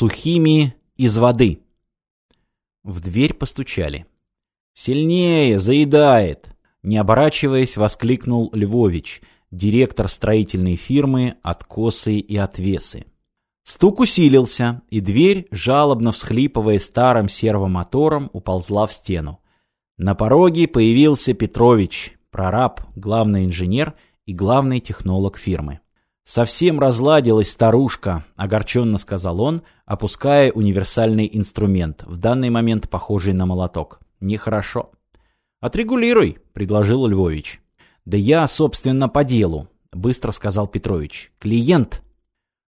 Сухими из воды. В дверь постучали. «Сильнее! Заедает!» Не оборачиваясь, воскликнул Львович, директор строительной фирмы «Откосы и отвесы». Стук усилился, и дверь, жалобно всхлипывая старым сервомотором, уползла в стену. На пороге появился Петрович, прораб, главный инженер и главный технолог фирмы. «Совсем разладилась старушка», — огорченно сказал он, опуская универсальный инструмент, в данный момент похожий на молоток. «Нехорошо». «Отрегулируй», — предложил Львович. «Да я, собственно, по делу», — быстро сказал Петрович. «Клиент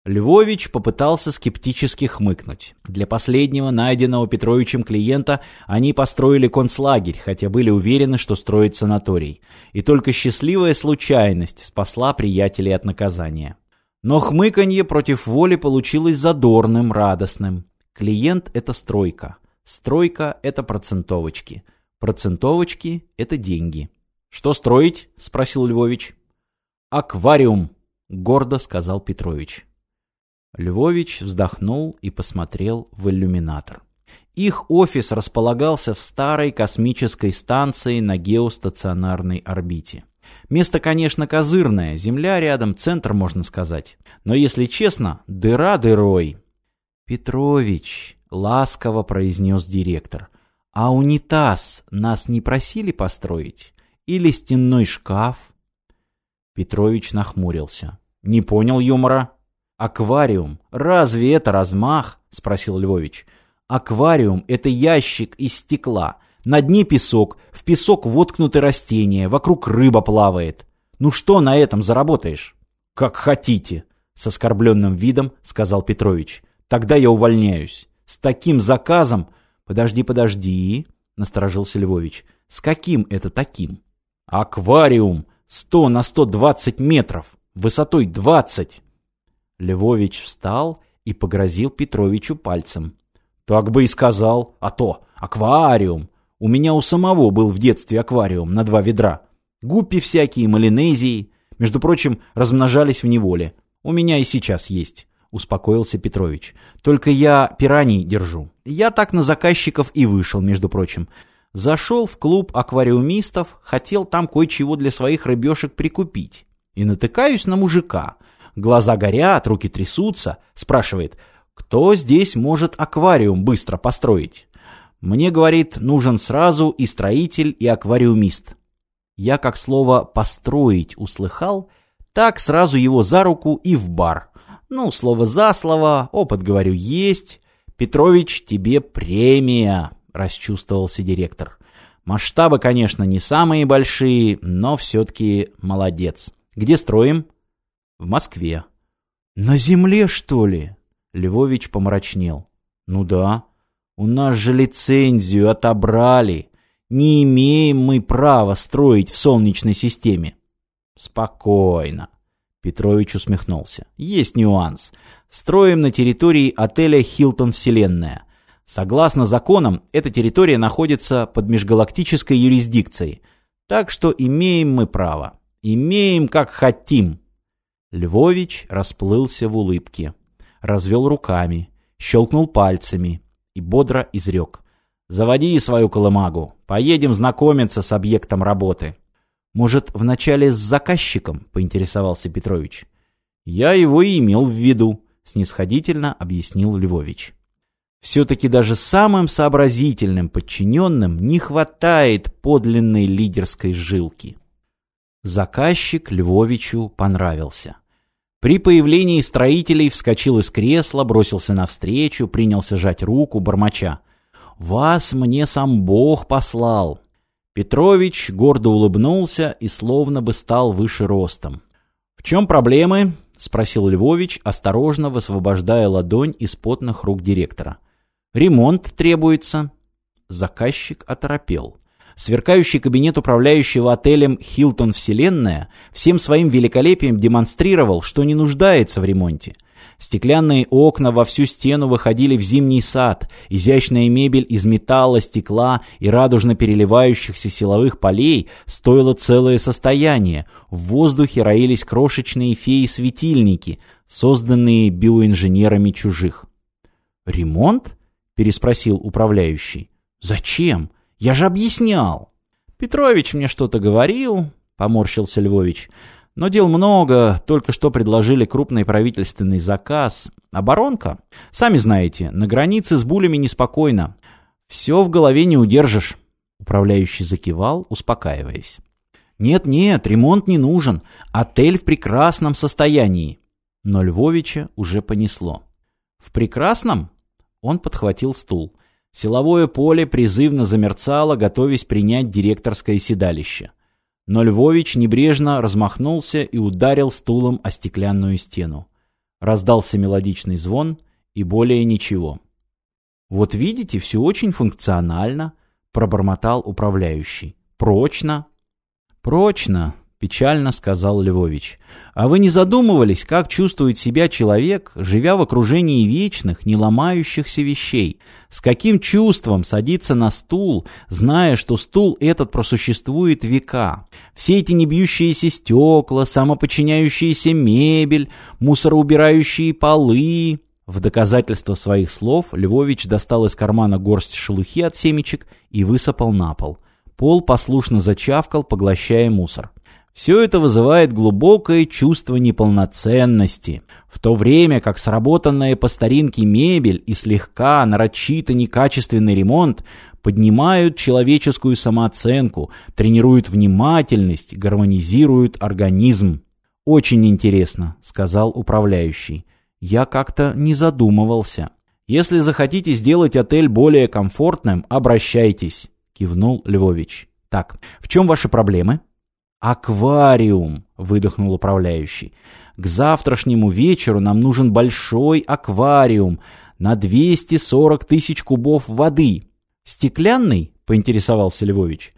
Львович попытался скептически хмыкнуть. Для последнего, найденного Петровичем клиента, они построили концлагерь, хотя были уверены, что строит санаторий. И только счастливая случайность спасла приятелей от наказания. Но хмыканье против воли получилось задорным, радостным. Клиент – это стройка. Стройка – это процентовочки. Процентовочки – это деньги. «Что строить?» – спросил Львович. «Аквариум», – гордо сказал Петрович. Львович вздохнул и посмотрел в иллюминатор. Их офис располагался в старой космической станции на геостационарной орбите. Место, конечно, козырное, земля рядом, центр, можно сказать. Но, если честно, дыра дырой. «Петрович», — ласково произнес директор, — «а унитаз нас не просили построить? Или стенной шкаф?» Петрович нахмурился. «Не понял юмора». «Аквариум? Разве это размах?» — спросил Львович. «Аквариум — это ящик из стекла. На дне песок, в песок воткнуты растения, вокруг рыба плавает. Ну что на этом заработаешь?» «Как хотите», — с оскорбленным видом сказал Петрович. «Тогда я увольняюсь. С таким заказом...» «Подожди, подожди», — насторожился Львович. «С каким это таким?» «Аквариум! Сто на сто двадцать метров! Высотой двадцать!» Львович встал и погрозил Петровичу пальцем. «Так бы и сказал. А то, аквариум. У меня у самого был в детстве аквариум на два ведра. Гуппи всякие, малинезии. Между прочим, размножались в неволе. У меня и сейчас есть». — успокоился Петрович. «Только я пираний держу. Я так на заказчиков и вышел, между прочим. Зашел в клуб аквариумистов, хотел там кое-чего для своих рыбешек прикупить. И натыкаюсь на мужика — глаза горят, руки трясутся, спрашивает, кто здесь может аквариум быстро построить? Мне, говорит, нужен сразу и строитель, и аквариумист. Я как слово «построить» услыхал, так сразу его за руку и в бар. Ну, слово за слово, опыт, говорю, есть. Петрович, тебе премия, расчувствовался директор. Масштабы, конечно, не самые большие, но все-таки молодец. Где строим? В Москве. На земле, что ли? Львович помрачнел. Ну да. У нас же лицензию отобрали. Не имеем мы права строить в Солнечной системе. Спокойно. Петрович усмехнулся. Есть нюанс. Строим на территории отеля «Хилтон Вселенная». Согласно законам, эта территория находится под межгалактической юрисдикцией. Так что имеем мы право. Имеем, как хотим. Львович расплылся в улыбке, развел руками, щелкнул пальцами и бодро изрек. «Заводи свою колымагу, поедем знакомиться с объектом работы». «Может, вначале с заказчиком?» — поинтересовался Петрович. «Я его и имел в виду», — снисходительно объяснил Львович. Все-таки даже самым сообразительным подчиненным не хватает подлинной лидерской жилки. Заказчик Львовичу понравился. При появлении строителей вскочил из кресла, бросился навстречу, принялся жать руку, бормоча. «Вас мне сам Бог послал!» Петрович гордо улыбнулся и словно бы стал выше ростом. «В чем проблемы?» — спросил Львович, осторожно высвобождая ладонь из потных рук директора. «Ремонт требуется». Заказчик оторопел. Сверкающий кабинет управляющего отелем «Хилтон Вселенная» всем своим великолепием демонстрировал, что не нуждается в ремонте. Стеклянные окна во всю стену выходили в зимний сад, изящная мебель из металла, стекла и радужно переливающихся силовых полей стоила целое состояние. В воздухе роились крошечные феи-светильники, созданные биоинженерами чужих. «Ремонт?» — переспросил управляющий. «Зачем? Я же объяснял». «Петрович мне что-то говорил», — поморщился Львович. «Но дел много, только что предложили крупный правительственный заказ. Оборонка? Сами знаете, на границе с булями неспокойно. Все в голове не удержишь». Управляющий закивал, успокаиваясь. «Нет-нет, ремонт не нужен. Отель в прекрасном состоянии». Но Львовича уже понесло. «В прекрасном?» Он подхватил стул. Силовое поле призывно замерцало, готовясь принять директорское седалище. Но Львович небрежно размахнулся и ударил стулом о стеклянную стену. Раздался мелодичный звон и более ничего. «Вот видите, все очень функционально», — пробормотал управляющий. «Прочно». «Прочно», печально сказал Львович. А вы не задумывались, как чувствует себя человек, живя в окружении вечных, не ломающихся вещей? С каким чувством садится на стул, зная, что стул этот просуществует века? Все эти небьющиеся стекла, самоподчиняющиеся мебель, мусороубирающие полы... В доказательство своих слов Львович достал из кармана горсть шелухи от семечек и высыпал на пол. Пол послушно зачавкал, поглощая мусор. Все это вызывает глубокое чувство неполноценности, в то время как сработанная по старинке мебель и слегка нарочито некачественный ремонт поднимают человеческую самооценку, тренируют внимательность, гармонизируют организм. «Очень интересно», — сказал управляющий. «Я как-то не задумывался. Если захотите сделать отель более комфортным, обращайтесь», — кивнул Львович. «Так, в чем ваши проблемы?» «Аквариум!» — выдохнул управляющий. «К завтрашнему вечеру нам нужен большой аквариум на 240 тысяч кубов воды. Стеклянный?» — поинтересовался Львович.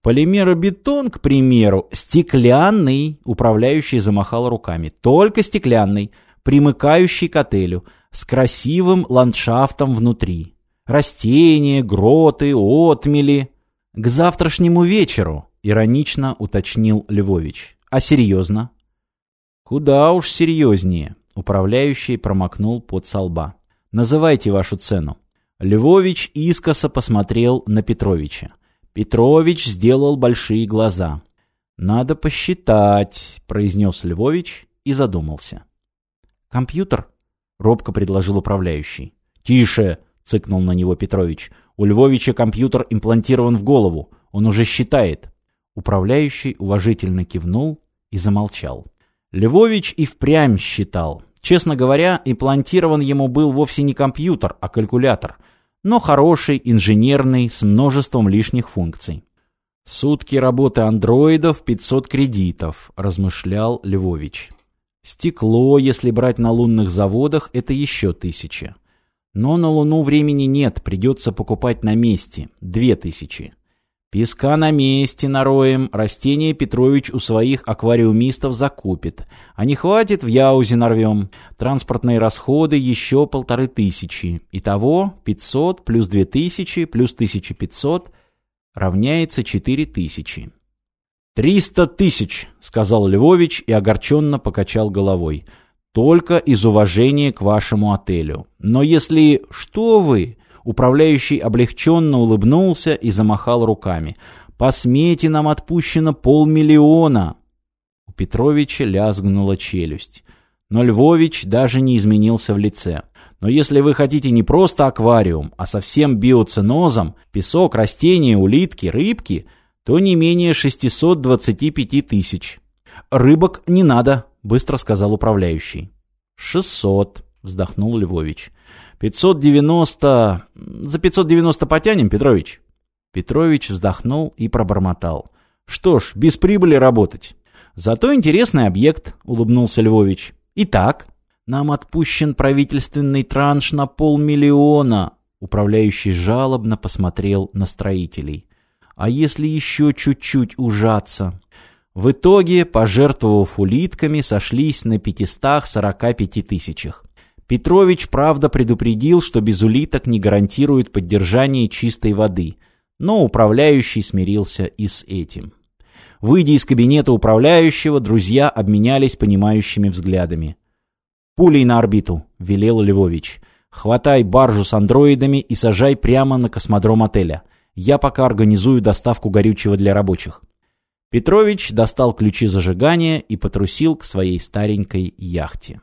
«Полимеробетон, к примеру, стеклянный!» — управляющий замахал руками. «Только стеклянный, примыкающий к отелю, с красивым ландшафтом внутри. Растения, гроты, отмели. К завтрашнему вечеру!» Иронично уточнил Львович. А серьезно? Куда уж серьезнее. Управляющий промокнул под солба. Называйте вашу цену. Львович искоса посмотрел на Петровича. Петрович сделал большие глаза. «Надо посчитать», — произнес Львович и задумался. «Компьютер?» — робко предложил управляющий. «Тише!» — цыкнул на него Петрович. «У Львовича компьютер имплантирован в голову. Он уже считает». Управляющий уважительно кивнул и замолчал. Львович и впрямь считал. Честно говоря, имплантирован ему был вовсе не компьютер, а калькулятор, но хороший, инженерный, с множеством лишних функций. «Сутки работы андроидов, 500 кредитов», – размышлял Львович. «Стекло, если брать на лунных заводах, это еще тысяча. Но на Луну времени нет, придется покупать на месте. Две тысячи. Песка на месте нароем, растения Петрович у своих аквариумистов закупит. А не хватит, в Яузе нарвем. Транспортные расходы еще полторы тысячи. Итого 500 плюс 2000 плюс 1500 равняется 4000. «Триста тысяч!» — сказал Львович и огорченно покачал головой. «Только из уважения к вашему отелю. Но если... Что вы? Управляющий облегченно улыбнулся и замахал руками. «По смете нам отпущено полмиллиона!» У Петровича лязгнула челюсть. Но Львович даже не изменился в лице. Но если вы хотите не просто аквариум, а совсем биоценозом, песок, растения, улитки, рыбки, то не менее 625 тысяч. «Рыбок не надо», — быстро сказал управляющий. «Шестьсот», — вздохнул Львович. 590... За 590 потянем, Петрович?» Петрович вздохнул и пробормотал. «Что ж, без прибыли работать». «Зато интересный объект», — улыбнулся Львович. «Итак, нам отпущен правительственный транш на полмиллиона». Управляющий жалобно посмотрел на строителей. «А если еще чуть-чуть ужаться?» В итоге, пожертвовав улитками, сошлись на 545 тысячах. Петрович, правда, предупредил, что без улиток не гарантирует поддержание чистой воды, но управляющий смирился и с этим. Выйдя из кабинета управляющего, друзья обменялись понимающими взглядами. «Пулей на орбиту», — велел Львович. Хватай баржу с андроидами и сажай прямо на космодром отеля. Я пока организую доставку горючего для рабочих». Петрович достал ключи зажигания и потрусил к своей старенькой яхте.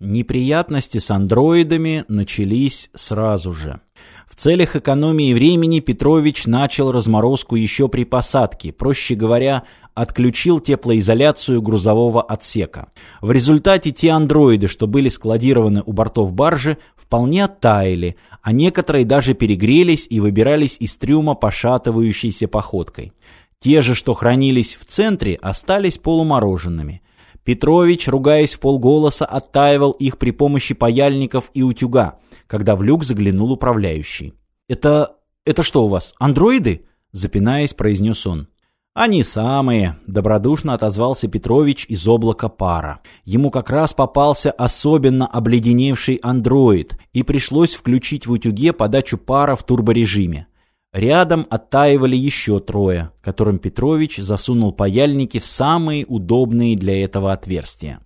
Неприятности с андроидами начались сразу же. В целях экономии времени Петрович начал разморозку еще при посадке, проще говоря, отключил теплоизоляцию грузового отсека. В результате те андроиды, что были складированы у бортов баржи, вполне оттаяли, а некоторые даже перегрелись и выбирались из трюма пошатывающейся походкой. Те же, что хранились в центре, остались полумороженными. Петрович, ругаясь в полголоса, оттаивал их при помощи паяльников и утюга, когда в люк заглянул управляющий. «Это... это что у вас, андроиды?» — запинаясь, произнес он. «Они самые», — добродушно отозвался Петрович из облака пара. Ему как раз попался особенно обледеневший андроид, и пришлось включить в утюге подачу пара в турборежиме. Рядом оттаивали еще трое, которым Петрович засунул паяльники в самые удобные для этого отверстия.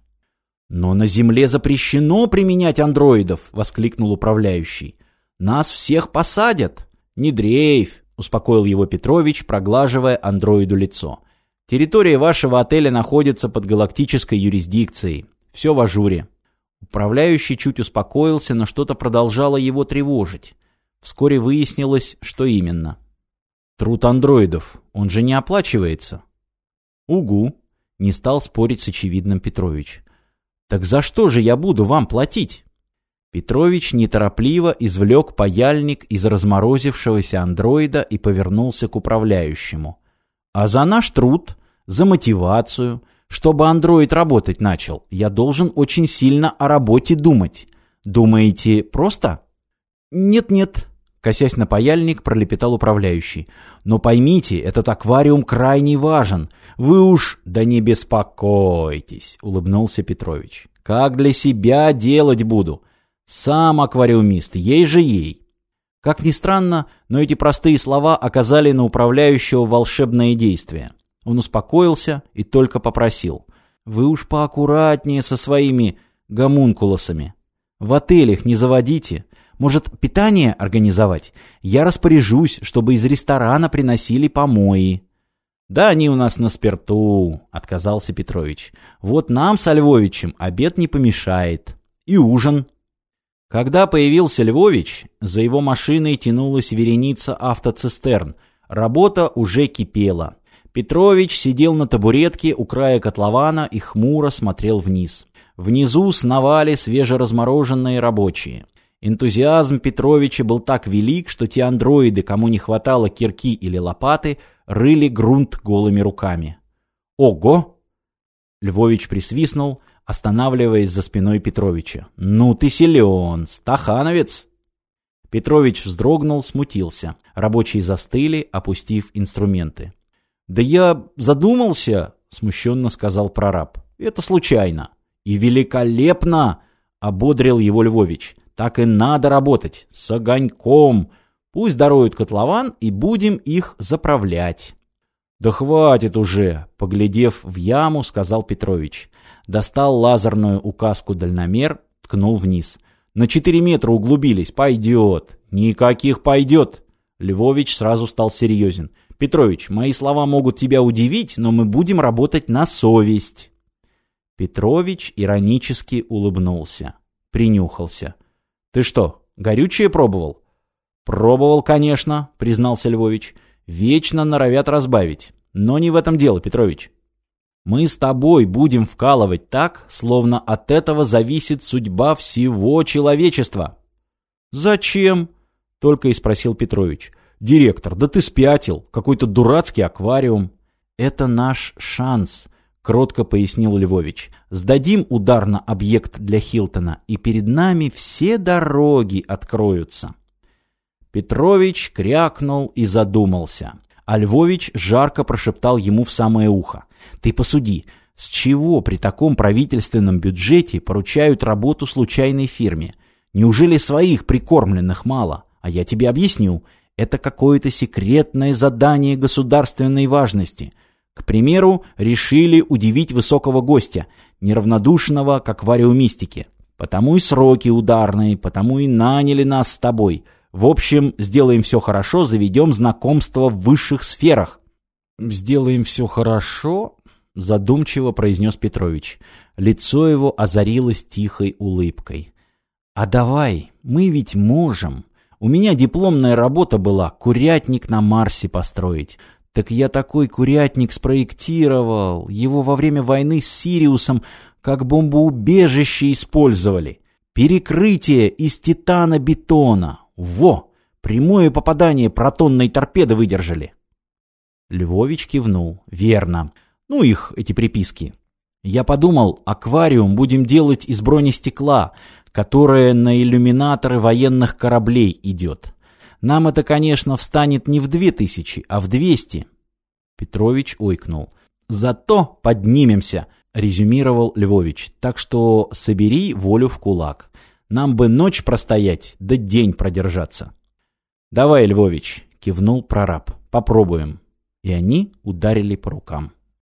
«Но на Земле запрещено применять андроидов!» — воскликнул управляющий. «Нас всех посадят!» «Не дрейф!» — успокоил его Петрович, проглаживая андроиду лицо. «Территория вашего отеля находится под галактической юрисдикцией. Все в ажуре». Управляющий чуть успокоился, но что-то продолжало его тревожить. Вскоре выяснилось, что именно. Труд андроидов, он же не оплачивается. Угу, не стал спорить с очевидным Петрович. Так за что же я буду вам платить? Петрович неторопливо извлек паяльник из разморозившегося андроида и повернулся к управляющему. А за наш труд, за мотивацию, чтобы андроид работать начал, я должен очень сильно о работе думать. Думаете, просто? Нет-нет, Косясь на паяльник, пролепетал управляющий. «Но поймите, этот аквариум крайне важен. Вы уж...» «Да не беспокойтесь», — улыбнулся Петрович. «Как для себя делать буду? Сам аквариумист, ей же ей». Как ни странно, но эти простые слова оказали на управляющего волшебное действие. Он успокоился и только попросил. «Вы уж поаккуратнее со своими гомункулосами. В отелях не заводите». Может, питание организовать? Я распоряжусь, чтобы из ресторана приносили помои». «Да они у нас на спирту», — отказался Петрович. «Вот нам с Львовичем обед не помешает. И ужин». Когда появился Львович, за его машиной тянулась вереница автоцистерн. Работа уже кипела. Петрович сидел на табуретке у края котлована и хмуро смотрел вниз. Внизу сновали свежеразмороженные рабочие. Энтузиазм Петровича был так велик, что те андроиды, кому не хватало кирки или лопаты, рыли грунт голыми руками. «Ого!» Львович присвистнул, останавливаясь за спиной Петровича. «Ну ты силен, стахановец!» Петрович вздрогнул, смутился. Рабочие застыли, опустив инструменты. «Да я задумался», — смущенно сказал прораб. «Это случайно». «И великолепно!» — ободрил его Львович. Так и надо работать. С огоньком. Пусть даруют котлован, и будем их заправлять. «Да хватит уже!» — поглядев в яму, сказал Петрович. Достал лазерную указку-дальномер, ткнул вниз. «На четыре метра углубились. Пойдет!» «Никаких пойдет!» Львович сразу стал серьезен. «Петрович, мои слова могут тебя удивить, но мы будем работать на совесть!» Петрович иронически улыбнулся. Принюхался. «Ты что, горючее пробовал?» «Пробовал, конечно», — признался Львович. «Вечно норовят разбавить. Но не в этом дело, Петрович. Мы с тобой будем вкалывать так, словно от этого зависит судьба всего человечества». «Зачем?» — только и спросил Петрович. «Директор, да ты спятил. Какой-то дурацкий аквариум». «Это наш шанс», — кротко пояснил Львович. «Сдадим удар на объект для Хилтона, и перед нами все дороги откроются». Петрович крякнул и задумался. А Львович жарко прошептал ему в самое ухо. «Ты посуди, с чего при таком правительственном бюджете поручают работу случайной фирме? Неужели своих прикормленных мало? А я тебе объясню. Это какое-то секретное задание государственной важности. К примеру, решили удивить высокого гостя, неравнодушного к аквариумистике. Потому и сроки ударные, потому и наняли нас с тобой. В общем, сделаем все хорошо, заведем знакомство в высших сферах. Сделаем все хорошо? Задумчиво произнес Петрович. Лицо его озарилось тихой улыбкой. А давай, мы ведь можем. У меня дипломная работа была курятник на Марсе построить. Так я такой курятник спроектировал. Его во время войны с Сириусом как бомбоубежище использовали. Перекрытие из титана-бетона. Во! Прямое попадание протонной торпеды выдержали. Львович кивнул. Верно. Ну их, эти приписки. Я подумал, аквариум будем делать из бронестекла, которое на иллюминаторы военных кораблей идет. Нам это, конечно, встанет не в две тысячи, а в двести. Петрович ойкнул. Зато поднимемся, резюмировал Львович. Так что собери волю в кулак. Нам бы ночь простоять, да день продержаться. Давай, Львович, кивнул прораб. Попробуем. И они ударили по рукам.